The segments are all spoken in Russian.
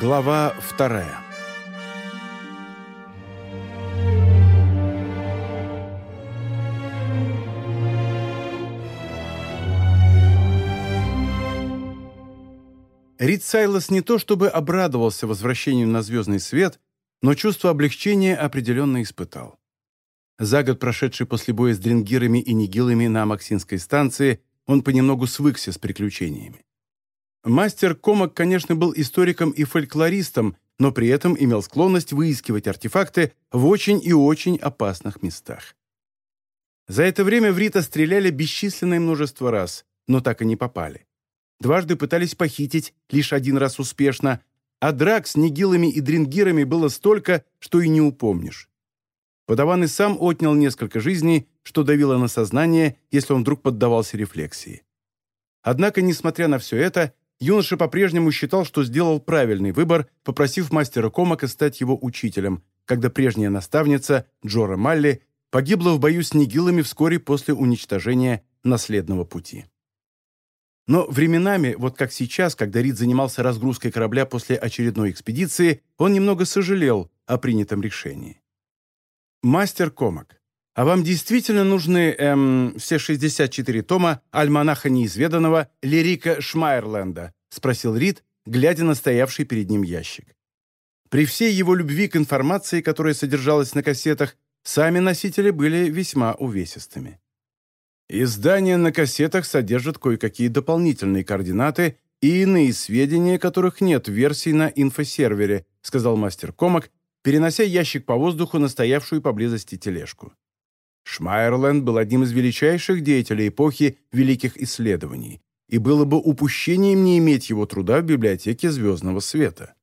Глава вторая Рид Сайлос не то чтобы обрадовался возвращению на звездный свет, но чувство облегчения определенно испытал. За год, прошедший после боя с дрингирами и нигилами на Максинской станции, он понемногу свыкся с приключениями. Мастер Комок, конечно, был историком и фольклористом, но при этом имел склонность выискивать артефакты в очень и очень опасных местах. За это время в Рита стреляли бесчисленное множество раз, но так и не попали. Дважды пытались похитить, лишь один раз успешно, а драк с нигилами и дрингирами было столько, что и не упомнишь. Подаван и сам отнял несколько жизней, что давило на сознание, если он вдруг поддавался рефлексии. Однако, несмотря на все это, юноша по-прежнему считал, что сделал правильный выбор, попросив мастера Комака стать его учителем, когда прежняя наставница, Джора Малли, погибла в бою с нигилами вскоре после уничтожения наследного пути. Но временами, вот как сейчас, когда Рид занимался разгрузкой корабля после очередной экспедиции, он немного сожалел о принятом решении. «Мастер Комак, а вам действительно нужны эм, все 64 тома альманаха неизведанного Лирика Шмайерленда?» — спросил Рид, глядя на стоявший перед ним ящик. При всей его любви к информации, которая содержалась на кассетах, сами носители были весьма увесистыми. Издание на кассетах содержит кое-какие дополнительные координаты и иные сведения, которых нет в версии на инфосервере, сказал мастер Комак, перенося ящик по воздуху на стоявшую поблизости тележку. Шмайерленд был одним из величайших деятелей эпохи великих исследований, и было бы упущением не иметь его труда в библиотеке «Звездного света».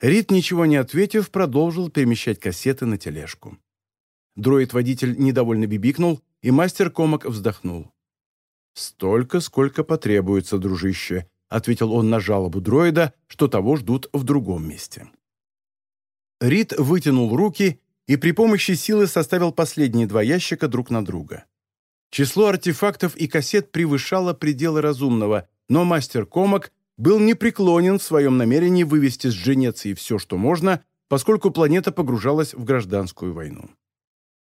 Рид, ничего не ответив, продолжил перемещать кассеты на тележку. Дроид-водитель недовольно бибикнул, и мастер Комок вздохнул. «Столько, сколько потребуется, дружище», — ответил он на жалобу дроида, что того ждут в другом месте. Рид вытянул руки и при помощи силы составил последние два ящика друг на друга. Число артефактов и кассет превышало пределы разумного, но мастер Комок был непреклонен в своем намерении вывести с Дженеции все, что можно, поскольку планета погружалась в гражданскую войну.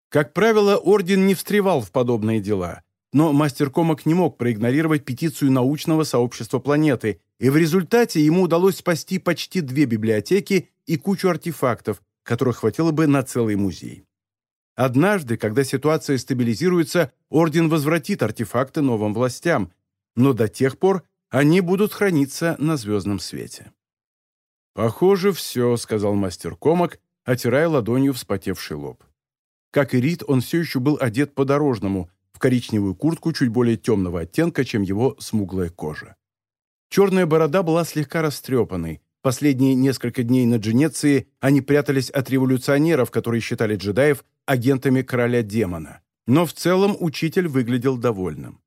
Как правило, Орден не встревал в подобные дела, но мастер Комок не мог проигнорировать петицию научного сообщества планеты, и в результате ему удалось спасти почти две библиотеки и кучу артефактов, которых хватило бы на целый музей. Однажды, когда ситуация стабилизируется, Орден возвратит артефакты новым властям, но до тех пор они будут храниться на звездном свете. «Похоже, все», — сказал мастер Комок, отирая ладонью вспотевший лоб. Как и Рид, он все еще был одет по-дорожному, в коричневую куртку чуть более темного оттенка, чем его смуглая кожа. Черная борода была слегка растрепанной. Последние несколько дней на Дженеции они прятались от революционеров, которые считали джедаев агентами короля-демона. Но в целом учитель выглядел довольным.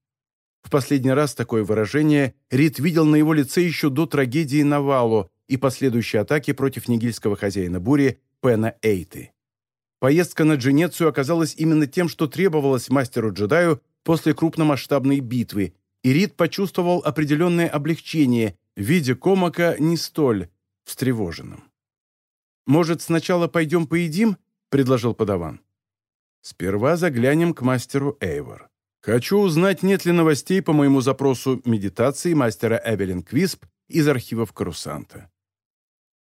В последний раз такое выражение Рид видел на его лице еще до трагедии Навалу и последующей атаки против нигильского хозяина бури Пена Эйты. Поездка на Дженецию оказалась именно тем, что требовалось мастеру-джедаю после крупномасштабной битвы, и Рид почувствовал определенное облегчение, видя Комака не столь встревоженным. «Может, сначала пойдем поедим?» — предложил подаван. «Сперва заглянем к мастеру Эйвор. Хочу узнать, нет ли новостей по моему запросу медитации мастера Эвелин Квисп из архивов Карусанта».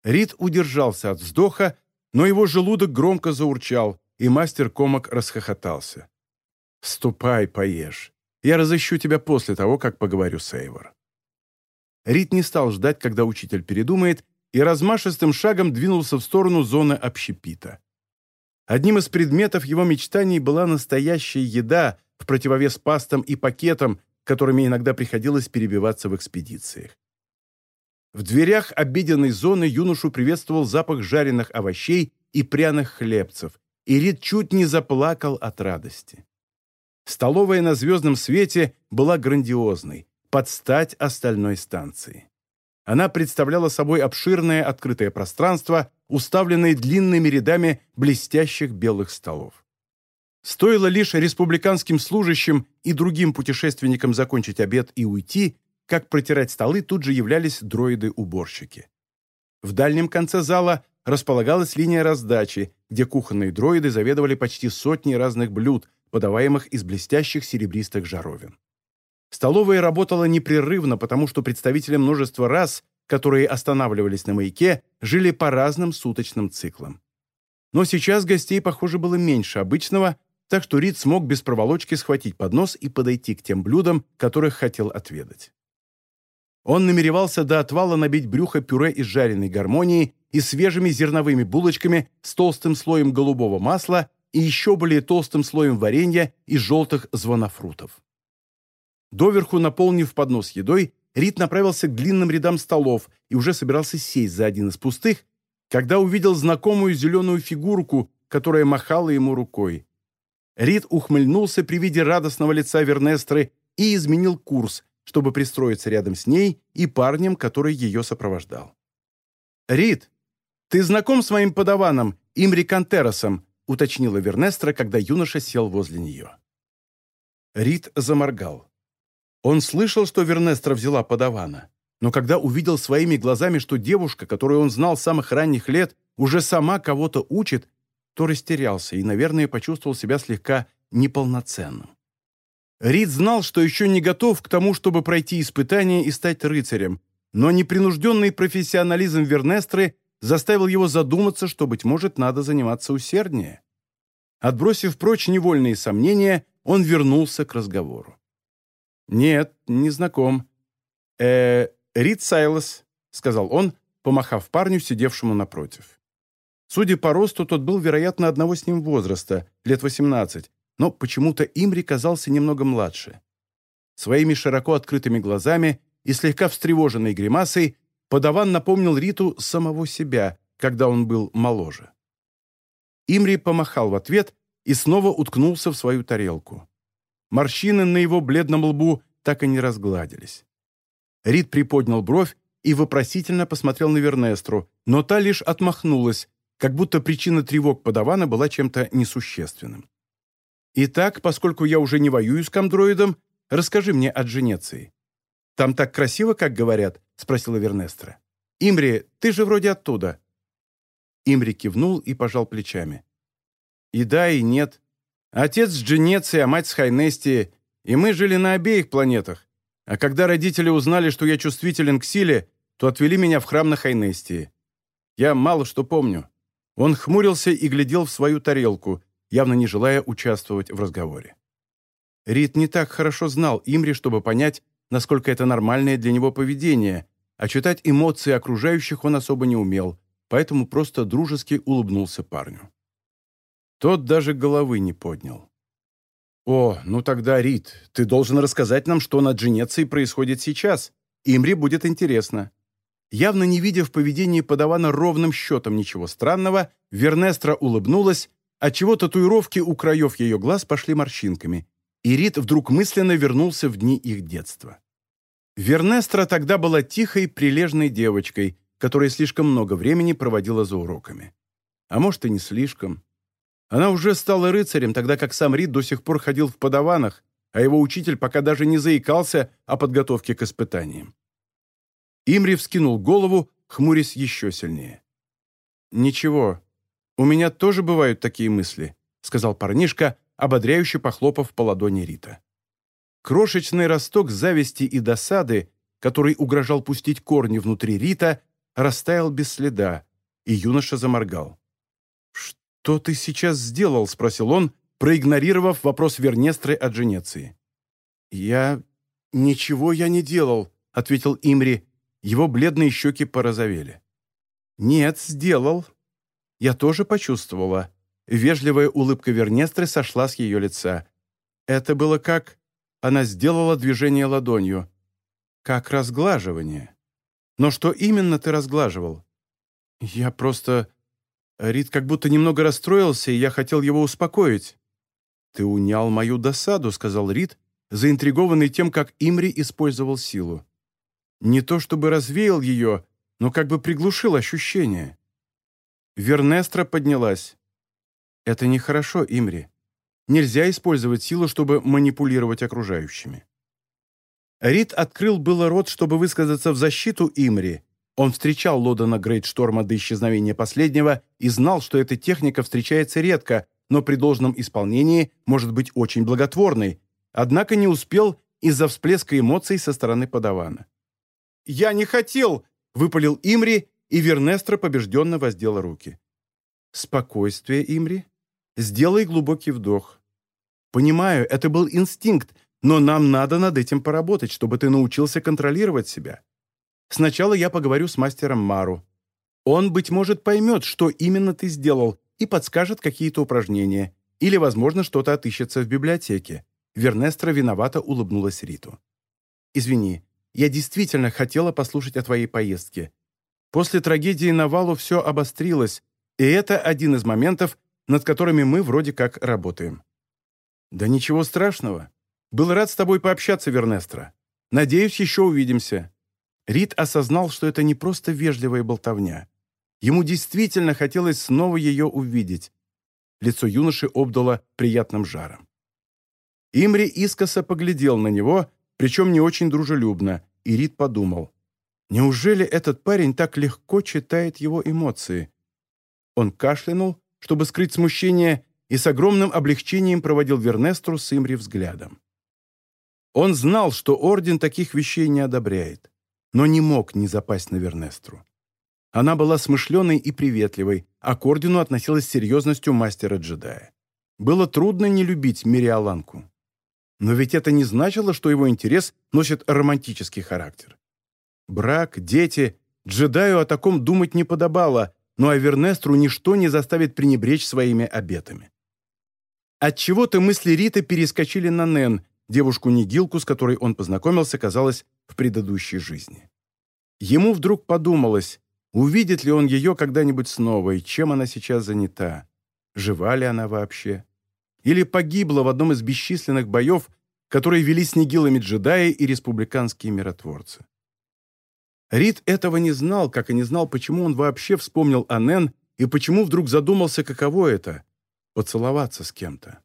Рид удержался от вздоха, но его желудок громко заурчал, и мастер Комок расхохотался. «Ступай, поешь. Я разыщу тебя после того, как поговорю с Эйвор». Рит не стал ждать, когда учитель передумает, и размашистым шагом двинулся в сторону зоны общепита. Одним из предметов его мечтаний была настоящая еда в противовес пастам и пакетам, которыми иногда приходилось перебиваться в экспедициях. В дверях обеденной зоны юношу приветствовал запах жареных овощей и пряных хлебцев, и Рид чуть не заплакал от радости. Столовая на звездном свете была грандиозной, под стать остальной станции. Она представляла собой обширное открытое пространство, уставленное длинными рядами блестящих белых столов. Стоило лишь республиканским служащим и другим путешественникам закончить обед и уйти, как протирать столы тут же являлись дроиды-уборщики. В дальнем конце зала располагалась линия раздачи, где кухонные дроиды заведовали почти сотней разных блюд, подаваемых из блестящих серебристых жаровин. Столовая работала непрерывно, потому что представители множества рас, которые останавливались на маяке, жили по разным суточным циклам. Но сейчас гостей, похоже, было меньше обычного, так что Рид смог без проволочки схватить поднос и подойти к тем блюдам, которых хотел отведать. Он намеревался до отвала набить брюхо пюре из жареной гармонии и свежими зерновыми булочками с толстым слоем голубого масла и еще более толстым слоем варенья из желтых звонофрутов. Доверху наполнив поднос едой, Рид направился к длинным рядам столов и уже собирался сесть за один из пустых, когда увидел знакомую зеленую фигурку, которая махала ему рукой. Рид ухмыльнулся при виде радостного лица Вернестры и изменил курс, чтобы пристроиться рядом с ней и парнем, который ее сопровождал. «Рид, ты знаком с моим подаваном, Имри Кантеросом?» уточнила Вернестра, когда юноша сел возле нее. Рид заморгал. Он слышал, что Вернестра взяла подавана, но когда увидел своими глазами, что девушка, которую он знал с самых ранних лет, уже сама кого-то учит, то растерялся и, наверное, почувствовал себя слегка неполноценным. Рид знал, что еще не готов к тому, чтобы пройти испытание и стать рыцарем, но непринужденный профессионализм Вернестры заставил его задуматься, что, быть может, надо заниматься усерднее. Отбросив прочь невольные сомнения, он вернулся к разговору. «Нет, не знаком». «Э, Рид Сайлос», — сказал он, помахав парню, сидевшему напротив. Судя по росту, тот был, вероятно, одного с ним возраста, лет 18, но почему-то Имри казался немного младше. Своими широко открытыми глазами и слегка встревоженной гримасой подаван напомнил Риту самого себя, когда он был моложе. Имри помахал в ответ и снова уткнулся в свою тарелку. Морщины на его бледном лбу так и не разгладились. Рит приподнял бровь и вопросительно посмотрел на Вернестру, но та лишь отмахнулась, как будто причина тревог подавана была чем-то несущественным. Итак, поскольку я уже не воюю с комдроидом, расскажи мне о Дженеции. Там так красиво, как говорят?» — спросила Вернестра. «Имри, ты же вроде оттуда». Имри кивнул и пожал плечами. «И да, и нет. Отец с Дженеции, а мать с Хайнести, и мы жили на обеих планетах. А когда родители узнали, что я чувствителен к силе, то отвели меня в храм на Хайнестии. Я мало что помню». Он хмурился и глядел в свою тарелку, явно не желая участвовать в разговоре. Рид не так хорошо знал Имри, чтобы понять, насколько это нормальное для него поведение, а читать эмоции окружающих он особо не умел, поэтому просто дружески улыбнулся парню. Тот даже головы не поднял. «О, ну тогда, Рид, ты должен рассказать нам, что на Дженеции происходит сейчас. Имри будет интересно». Явно не видя в поведении подавана ровным счетом ничего странного, Вернестра улыбнулась отчего татуировки у краев ее глаз пошли морщинками, и Рит вдруг мысленно вернулся в дни их детства. Вернестра тогда была тихой, прилежной девочкой, которая слишком много времени проводила за уроками. А может, и не слишком. Она уже стала рыцарем, тогда как сам Рид до сих пор ходил в подаванах, а его учитель пока даже не заикался о подготовке к испытаниям. Имри вскинул голову, хмурясь еще сильнее. «Ничего, «У меня тоже бывают такие мысли», — сказал парнишка, ободряюще похлопав по ладони Рита. Крошечный росток зависти и досады, который угрожал пустить корни внутри Рита, растаял без следа, и юноша заморгал. «Что ты сейчас сделал?» — спросил он, проигнорировав вопрос Вернестры о Дженеции. «Я... ничего я не делал», — ответил Имри. Его бледные щеки порозовели. «Нет, сделал», я тоже почувствовала. Вежливая улыбка Вернестры сошла с ее лица. Это было как... Она сделала движение ладонью. Как разглаживание. Но что именно ты разглаживал? Я просто... Рид как будто немного расстроился, и я хотел его успокоить. «Ты унял мою досаду», — сказал Рид, заинтригованный тем, как Имри использовал силу. Не то чтобы развеял ее, но как бы приглушил ощущение. Вернестра поднялась. «Это нехорошо, Имри. Нельзя использовать силу, чтобы манипулировать окружающими». Рид открыл было рот, чтобы высказаться в защиту Имри, Он встречал Лодона Грейдшторма до исчезновения последнего и знал, что эта техника встречается редко, но при должном исполнении может быть очень благотворной, однако не успел из-за всплеска эмоций со стороны подавана. «Я не хотел!» — выпалил Имри, и Вернестра побежденно воздела руки. «Спокойствие, Имри. Сделай глубокий вдох. Понимаю, это был инстинкт, но нам надо над этим поработать, чтобы ты научился контролировать себя. Сначала я поговорю с мастером Мару. Он, быть может, поймет, что именно ты сделал, и подскажет какие-то упражнения. Или, возможно, что-то отыщется в библиотеке. Вернестра виновато улыбнулась Риту. «Извини, я действительно хотела послушать о твоей поездке. После трагедии на Валу все обострилось, и это один из моментов, над которыми мы вроде как работаем». «Да ничего страшного. Был рад с тобой пообщаться, Вернестра. Надеюсь, еще увидимся». Рид осознал, что это не просто вежливая болтовня. Ему действительно хотелось снова ее увидеть. Лицо юноши обдало приятным жаром. Имри искоса поглядел на него, причем не очень дружелюбно, и Рид подумал, неужели этот парень так легко читает его эмоции? Он кашлянул, чтобы скрыть смущение, и с огромным облегчением проводил Вернестру с Имри взглядом. Он знал, что Орден таких вещей не одобряет, но не мог не запасть на Вернестру. Она была смышленой и приветливой, а к Ордену относилась с серьезностью мастера-джедая. Было трудно не любить Мириаланку. Но ведь это не значило, что его интерес носит романтический характер. Брак, дети, джедаю о таком думать не подобало, но Авернестру ничто не заставит пренебречь своими обетами. Отчего-то мысли Риты перескочили на Нэн, девушку-нигилку, с которой он познакомился, казалось, в предыдущей жизни. Ему вдруг подумалось, увидит ли он ее когда-нибудь снова и чем она сейчас занята, жива ли она вообще или погибла в одном из бесчисленных боев, которые вели с нигилами джедаи и республиканские миротворцы. Рид этого не знал, как и не знал, почему он вообще вспомнил о Нэн и почему вдруг задумался, каково это — поцеловаться с кем-то.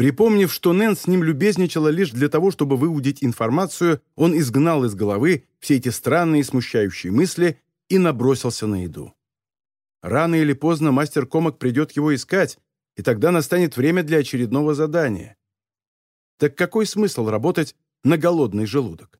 Припомнив, что Нэн с ним любезничала лишь для того, чтобы выудить информацию, он изгнал из головы все эти странные смущающие мысли и набросился на еду. Рано или поздно мастер комок придет его искать, и тогда настанет время для очередного задания. Так какой смысл работать на голодный желудок?